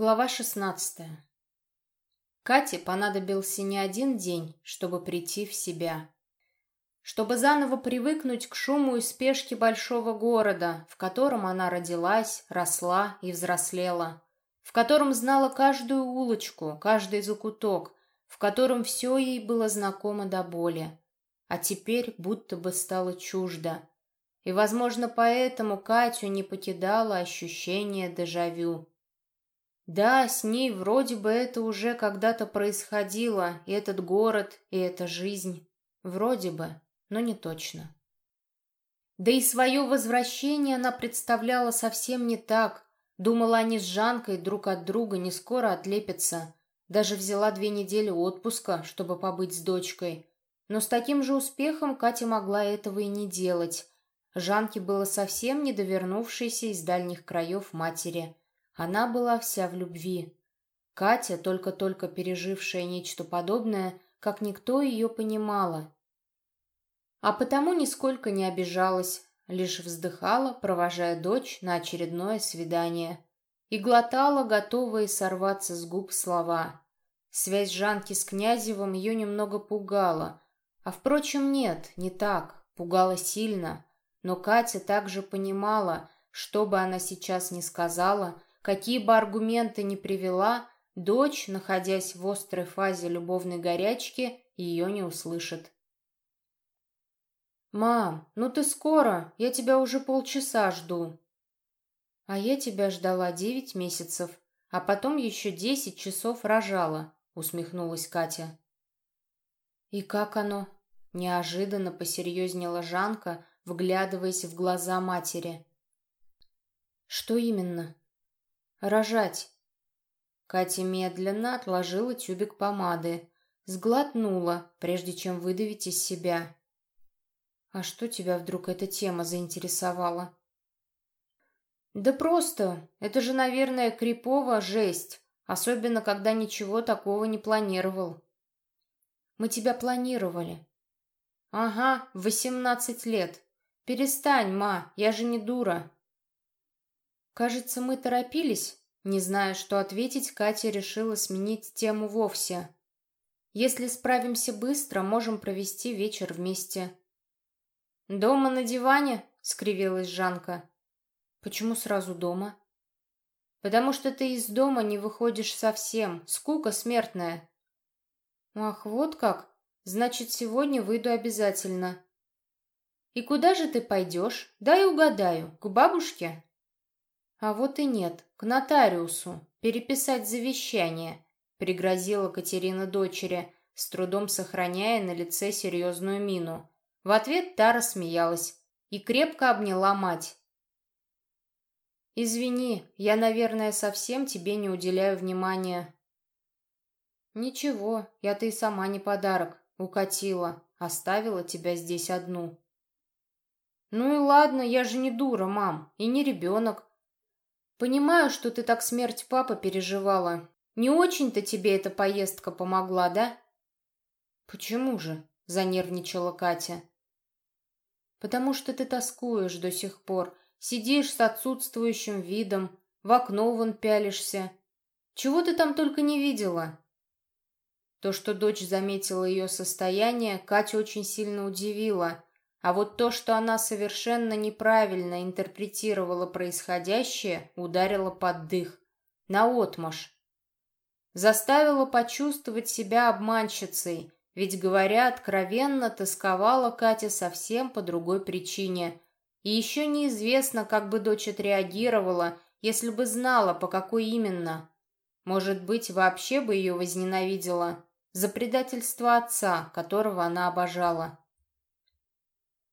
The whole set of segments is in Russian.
Глава шестнадцатая. Кате понадобился не один день, чтобы прийти в себя. Чтобы заново привыкнуть к шуму и спешке большого города, в котором она родилась, росла и взрослела, в котором знала каждую улочку, каждый закуток, в котором все ей было знакомо до боли, а теперь будто бы стало чуждо. И, возможно, поэтому Катю не покидало ощущение дежавю. Да, с ней вроде бы это уже когда-то происходило, и этот город, и эта жизнь. Вроде бы, но не точно. Да и свое возвращение она представляла совсем не так. Думала, они с Жанкой друг от друга не скоро отлепятся. Даже взяла две недели отпуска, чтобы побыть с дочкой. Но с таким же успехом Катя могла этого и не делать. Жанке было совсем не довернувшейся из дальних краев матери – она была вся в любви. Катя, только-только пережившая нечто подобное, как никто ее понимала. А потому нисколько не обижалась, лишь вздыхала, провожая дочь на очередное свидание. И глотала, готовые сорваться с губ слова. Связь Жанки с Князевым ее немного пугала. А впрочем, нет, не так, пугала сильно. Но Катя также понимала, что бы она сейчас ни сказала, Какие бы аргументы ни привела, дочь, находясь в острой фазе любовной горячки, ее не услышит. «Мам, ну ты скоро, я тебя уже полчаса жду». «А я тебя ждала девять месяцев, а потом еще десять часов рожала», — усмехнулась Катя. «И как оно?» — неожиданно посерьезнела Жанка, вглядываясь в глаза матери. «Что именно?» Рожать. Катя медленно отложила тюбик помады, сглотнула, прежде чем выдавить из себя. «А что тебя вдруг эта тема заинтересовала?» «Да просто. Это же, наверное, крипово жесть, особенно когда ничего такого не планировал». «Мы тебя планировали». «Ага, восемнадцать лет. Перестань, ма, я же не дура». Кажется, мы торопились. Не зная, что ответить, Катя решила сменить тему вовсе. Если справимся быстро, можем провести вечер вместе. «Дома на диване?» — скривилась Жанка. «Почему сразу дома?» «Потому что ты из дома не выходишь совсем. Скука смертная». «Ах, вот как? Значит, сегодня выйду обязательно». «И куда же ты пойдешь? Дай угадаю. К бабушке?» А вот и нет, к нотариусу, переписать завещание, пригрозила Катерина дочери, с трудом сохраняя на лице серьезную мину. В ответ та рассмеялась и крепко обняла мать. «Извини, я, наверное, совсем тебе не уделяю внимания». «Ничего, я-то и сама не подарок. Укатила, оставила тебя здесь одну». «Ну и ладно, я же не дура, мам, и не ребенок. Понимаю, что ты так смерть папы переживала. Не очень-то тебе эта поездка помогла, да? Почему же? Занервничала Катя. Потому что ты тоскуешь до сих пор, сидишь с отсутствующим видом, в окно вон пялишься. Чего ты там только не видела? То, что дочь заметила ее состояние, Катя очень сильно удивила. А вот то, что она совершенно неправильно интерпретировала происходящее, ударило под дых. Наотмашь. Заставила почувствовать себя обманщицей, ведь, говоря откровенно, тосковала Катя совсем по другой причине. И еще неизвестно, как бы дочь отреагировала, если бы знала, по какой именно. Может быть, вообще бы ее возненавидела за предательство отца, которого она обожала.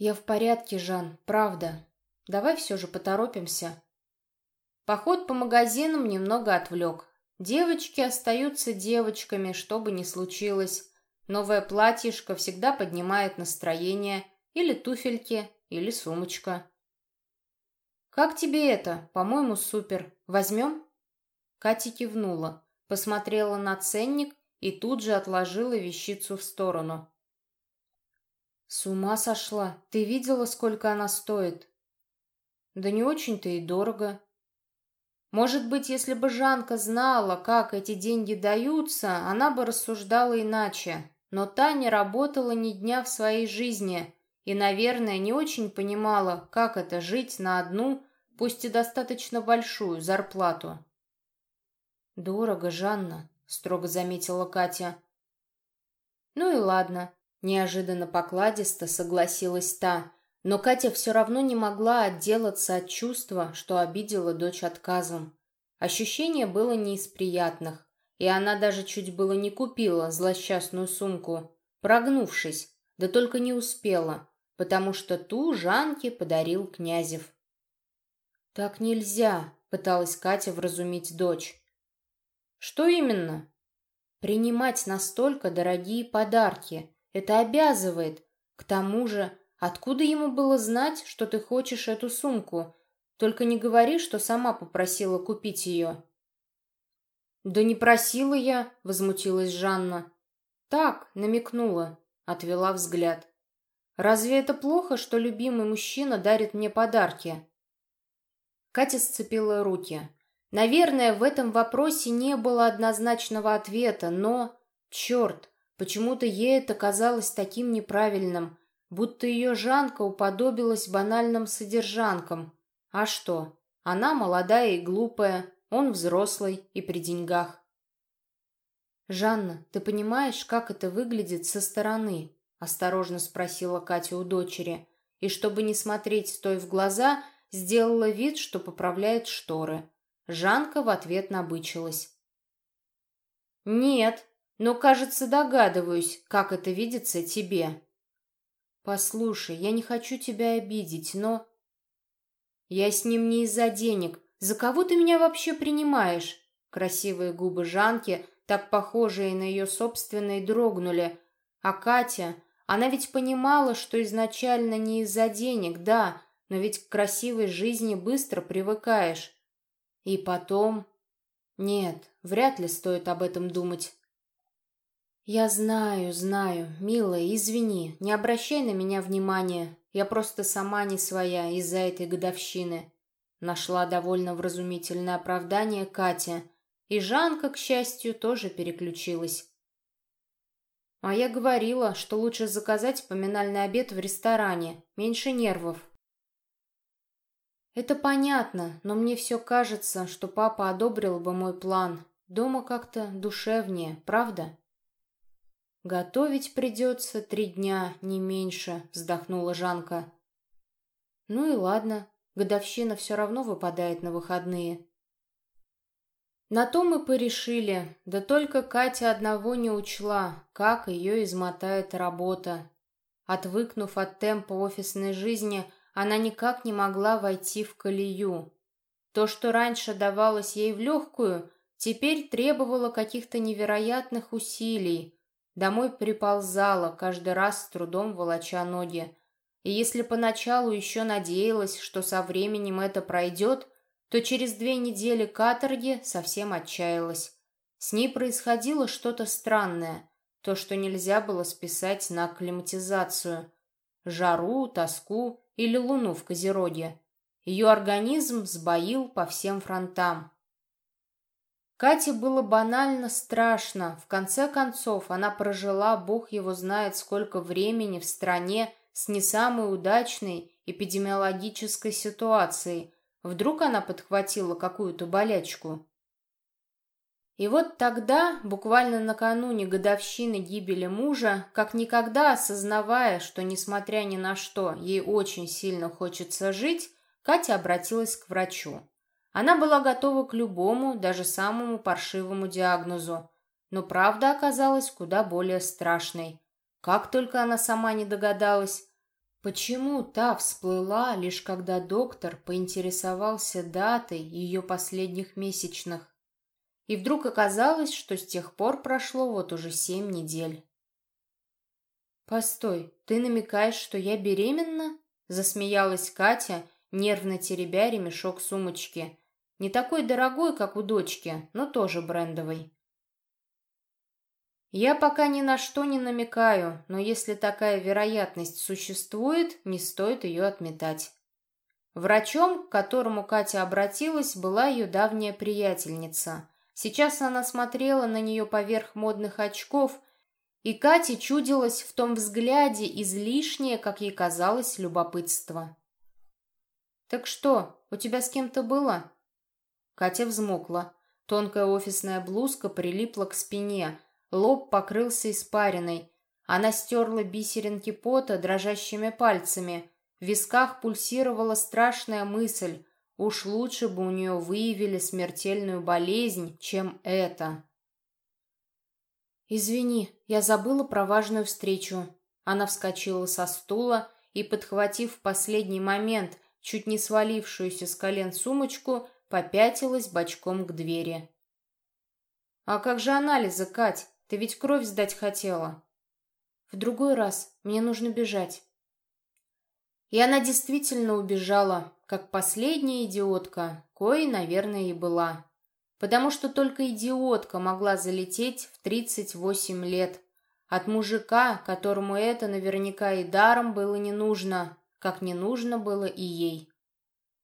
«Я в порядке, Жан, правда. Давай все же поторопимся». Поход по магазинам немного отвлек. Девочки остаются девочками, что бы ни случилось. Новое платьишко всегда поднимает настроение, или туфельки, или сумочка. «Как тебе это? По-моему, супер. Возьмем?» Катя кивнула, посмотрела на ценник и тут же отложила вещицу в сторону. «С ума сошла! Ты видела, сколько она стоит?» «Да не очень-то и дорого». Может быть, если бы Жанка знала, как эти деньги даются, она бы рассуждала иначе. Но та не работала ни дня в своей жизни и, наверное, не очень понимала, как это жить на одну, пусть и достаточно большую, зарплату. «Дорого, Жанна», — строго заметила Катя. «Ну и ладно», — неожиданно покладисто согласилась та, но Катя все равно не могла отделаться от чувства, что обидела дочь отказом. Ощущение было не из приятных, и она даже чуть было не купила злосчастную сумку, прогнувшись, да только не успела, потому что ту Жанке подарил Князев. «Так нельзя», — пыталась Катя вразумить дочь. «Что именно?» «Принимать настолько дорогие подарки. Это обязывает. К тому же Откуда ему было знать, что ты хочешь эту сумку? Только не говори, что сама попросила купить ее». «Да не просила я», — возмутилась Жанна. «Так, намекнула», — отвела взгляд. «Разве это плохо, что любимый мужчина дарит мне подарки?» Катя сцепила руки. Наверное, в этом вопросе не было однозначного ответа, но... Черт, почему-то ей это казалось таким неправильным будто ее Жанка уподобилась банальным содержанкам. А что? Она молодая и глупая, он взрослый и при деньгах. «Жанна, ты понимаешь, как это выглядит со стороны?» — осторожно спросила Катя у дочери, и, чтобы не смотреть той в глаза, сделала вид, что поправляет шторы. Жанка в ответ набычилась. «Нет, но, кажется, догадываюсь, как это видится тебе», «Послушай, я не хочу тебя обидеть, но...» «Я с ним не из-за денег. За кого ты меня вообще принимаешь?» Красивые губы Жанки, так похожие на ее собственные, дрогнули. А Катя, она ведь понимала, что изначально не из-за денег, да, но ведь к красивой жизни быстро привыкаешь. И потом... Нет, вряд ли стоит об этом думать. «Я знаю, знаю. Милая, извини. Не обращай на меня внимания. Я просто сама не своя из-за этой годовщины». Нашла довольно вразумительное оправдание Катя. И Жанка, к счастью, тоже переключилась. А я говорила, что лучше заказать поминальный обед в ресторане. Меньше нервов. Это понятно, но мне все кажется, что папа одобрил бы мой план. Дома как-то душевнее, правда? «Готовить придется три дня, не меньше», — вздохнула Жанка. «Ну и ладно, годовщина все равно выпадает на выходные». На то мы порешили, да только Катя одного не учла, как ее измотает работа. Отвыкнув от темпа офисной жизни, она никак не могла войти в колею. То, что раньше давалось ей в легкую, теперь требовало каких-то невероятных усилий, Домой приползала, каждый раз с трудом волоча ноги. И если поначалу еще надеялась, что со временем это пройдет, то через две недели каторги совсем отчаялась. С ней происходило что-то странное, то, что нельзя было списать на акклиматизацию. Жару, тоску или луну в Козероге. Ее организм сбоил по всем фронтам. Кате было банально страшно. В конце концов, она прожила, бог его знает, сколько времени в стране с не самой удачной эпидемиологической ситуацией. Вдруг она подхватила какую-то болячку. И вот тогда, буквально накануне годовщины гибели мужа, как никогда осознавая, что, несмотря ни на что, ей очень сильно хочется жить, Катя обратилась к врачу. Она была готова к любому, даже самому паршивому диагнозу, но правда оказалась куда более страшной. Как только она сама не догадалась, почему та всплыла, лишь когда доктор поинтересовался датой ее последних месячных. И вдруг оказалось, что с тех пор прошло вот уже семь недель. «Постой, ты намекаешь, что я беременна?» Засмеялась Катя, нервно теребя ремешок сумочки. Не такой дорогой, как у дочки, но тоже брендовый. Я пока ни на что не намекаю, но если такая вероятность существует, не стоит ее отметать. Врачом, к которому Катя обратилась, была ее давняя приятельница. Сейчас она смотрела на нее поверх модных очков, и Кате чудилось в том взгляде излишнее, как ей казалось, любопытство. «Так что, у тебя с кем-то было?» Катя взмокла. Тонкая офисная блузка прилипла к спине, лоб покрылся испариной. Она стерла бисеринки пота дрожащими пальцами. В висках пульсировала страшная мысль. Уж лучше бы у нее выявили смертельную болезнь, чем это. «Извини, я забыла про важную встречу». Она вскочила со стула и, подхватив в последний момент чуть не свалившуюся с колен сумочку, попятилась бочком к двери. «А как же анализы, Кать? Ты ведь кровь сдать хотела». «В другой раз. Мне нужно бежать». И она действительно убежала, как последняя идиотка, коей, наверное, и была. Потому что только идиотка могла залететь в 38 лет. От мужика, которому это наверняка и даром было не нужно, как не нужно было и ей.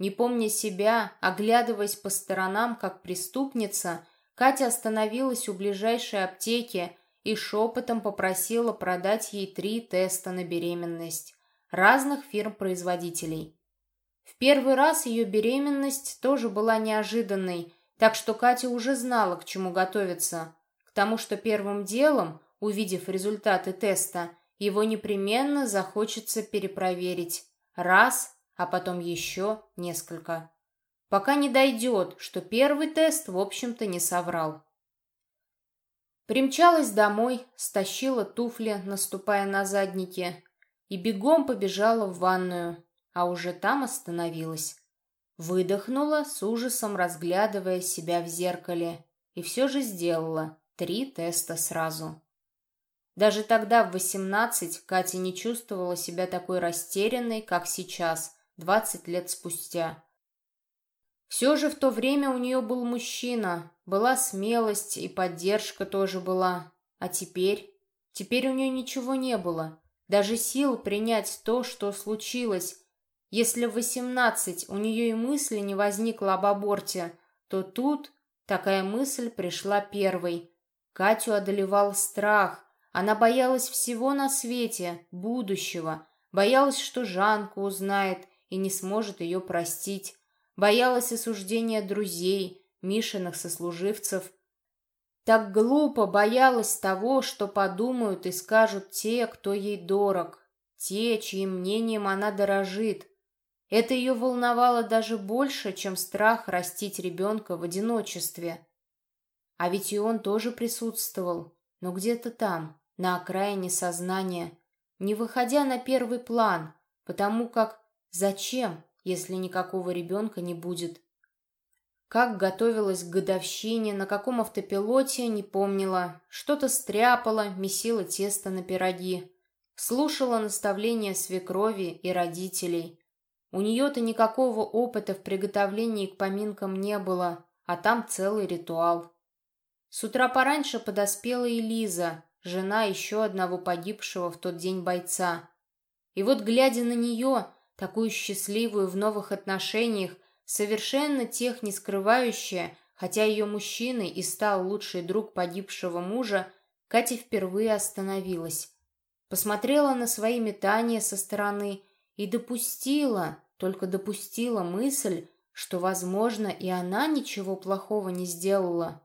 Не помня себя, оглядываясь по сторонам, как преступница, Катя остановилась у ближайшей аптеки и шепотом попросила продать ей три теста на беременность разных фирм-производителей. В первый раз ее беременность тоже была неожиданной, так что Катя уже знала, к чему готовиться. К тому, что первым делом, увидев результаты теста, его непременно захочется перепроверить. Раз, а потом еще несколько. Пока не дойдет, что первый тест, в общем-то, не соврал. Примчалась домой, стащила туфли, наступая на задники, и бегом побежала в ванную, а уже там остановилась. Выдохнула, с ужасом разглядывая себя в зеркале, и все же сделала три теста сразу. Даже тогда, в восемнадцать, Катя не чувствовала себя такой растерянной, как сейчас, двадцать лет спустя. Все же в то время у нее был мужчина, была смелость и поддержка тоже была. А теперь? Теперь у нее ничего не было, даже сил принять то, что случилось, если в восемнадцать у нее и мысли не возникло об аборте, то тут такая мысль пришла первой. Катю одолевал страх. Она боялась всего на свете, будущего. Боялась, что Жанка узнает и не сможет ее простить. Боялась осуждения друзей, Мишиных сослуживцев. Так глупо боялась того, что подумают и скажут те, кто ей дорог, те, чьим мнением она дорожит. Это ее волновало даже больше, чем страх растить ребенка в одиночестве. А ведь и он тоже присутствовал, но где-то там, на окраине сознания, не выходя на первый план, потому как зачем, если никакого ребенка не будет? Как готовилась к годовщине, на каком автопилоте, не помнила. Что-то стряпала, месила тесто на пироги. Слушала наставления свекрови и родителей. У нее-то никакого опыта в приготовлении к поминкам не было, а там целый ритуал. С утра пораньше подоспела и Лиза, жена еще одного погибшего в тот день бойца. И вот, глядя на нее, такую счастливую в новых отношениях, совершенно тех не скрывающая, хотя ее мужчиной и стал лучший друг погибшего мужа, Катя впервые остановилась. Посмотрела на свои метания со стороны и допустила, только допустила мысль, что, возможно, и она ничего плохого не сделала.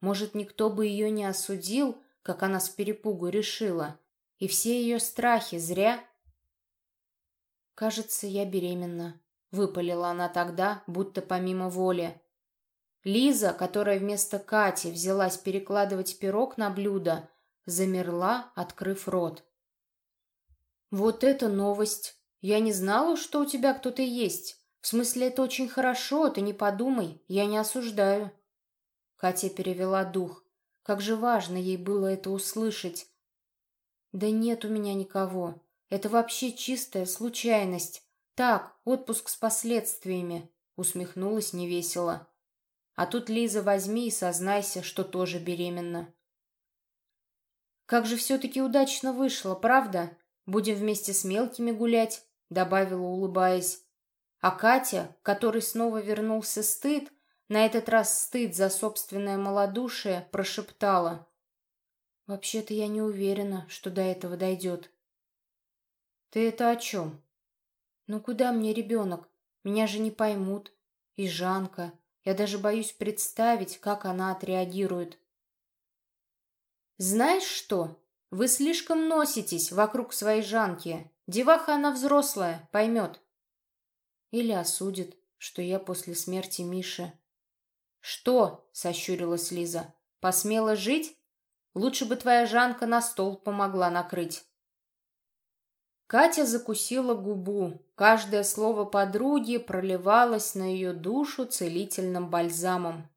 Может, никто бы ее не осудил, как она с перепугу решила, и все ее страхи зря. «Кажется, я беременна», — выпалила она тогда, будто помимо воли. Лиза, которая вместо Кати взялась перекладывать пирог на блюдо, замерла, открыв рот. «Вот это новость! Я не знала, что у тебя кто-то есть. В смысле, это очень хорошо, ты не подумай, я не осуждаю. Катя перевела дух. Как же важно ей было это услышать. Да нет у меня никого. Это вообще чистая случайность. Так, отпуск с последствиями, усмехнулась невесело. А тут, Лиза, возьми и сознайся, что тоже беременна. Как же все-таки удачно вышло, правда? Будем вместе с мелкими гулять добавила, улыбаясь. А Катя, которой снова вернулся стыд, на этот раз стыд за собственное малодушие, прошептала. «Вообще-то я не уверена, что до этого дойдет». «Ты это о чем?» «Ну куда мне ребенок? Меня же не поймут. И Жанка. Я даже боюсь представить, как она отреагирует». «Знаешь что? Вы слишком носитесь вокруг своей Жанки. Деваха она взрослая, поймет». Или осудит, что я после смерти Миши. «Что?» — сощурилась Лиза. «Посмела жить? Лучше бы твоя Жанка на стол помогла накрыть». Катя закусила губу. Каждое слово подруги проливалось на ее душу целительным бальзамом.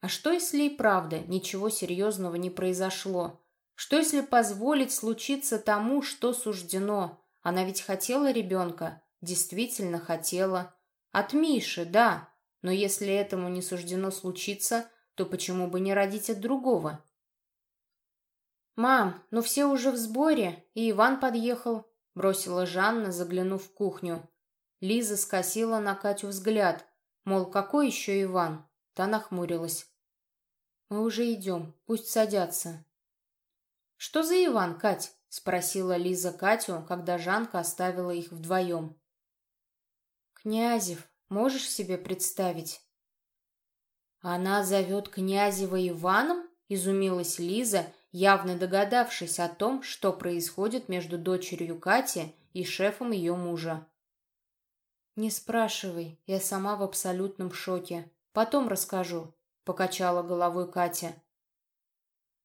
А что, если и правда ничего серьезного не произошло? Что, если позволить случиться тому, что суждено? Она ведь хотела ребенка, действительно хотела. От Миши, да, но если этому не суждено случиться, то почему бы не родить от другого? «Мам, ну все уже в сборе, и Иван подъехал», — бросила Жанна, заглянув в кухню. Лиза скосила на Катю взгляд, мол, какой еще Иван? Та нахмурилась. «Мы уже идем, пусть садятся». «Что за Иван, Кать?» — спросила Лиза Катю, когда Жанка оставила их вдвоем. «Князев, можешь себе представить?» «Она зовет Князева Иваном?» — изумилась Лиза явно догадавшись о том, что происходит между дочерью Кати и шефом ее мужа. «Не спрашивай, я сама в абсолютном шоке. Потом расскажу», — покачала головой Катя.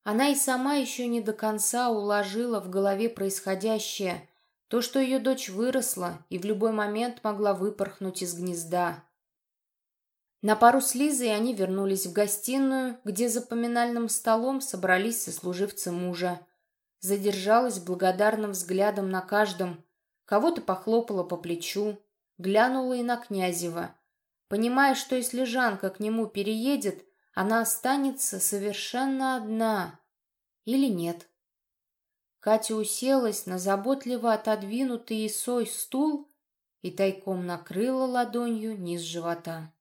Она и сама еще не до конца уложила в голове происходящее, то, что ее дочь выросла и в любой момент могла выпорхнуть из гнезда. На пару с Лизой они вернулись в гостиную, где за поминальным столом собрались сослуживцы мужа. Задержалась благодарным взглядом на каждом. Кого-то похлопала по плечу, глянула и на Князева. Понимая, что если Жанка к нему переедет, она останется совершенно одна. Или нет. Катя уселась на заботливо отодвинутый Исой стул и тайком накрыла ладонью низ живота.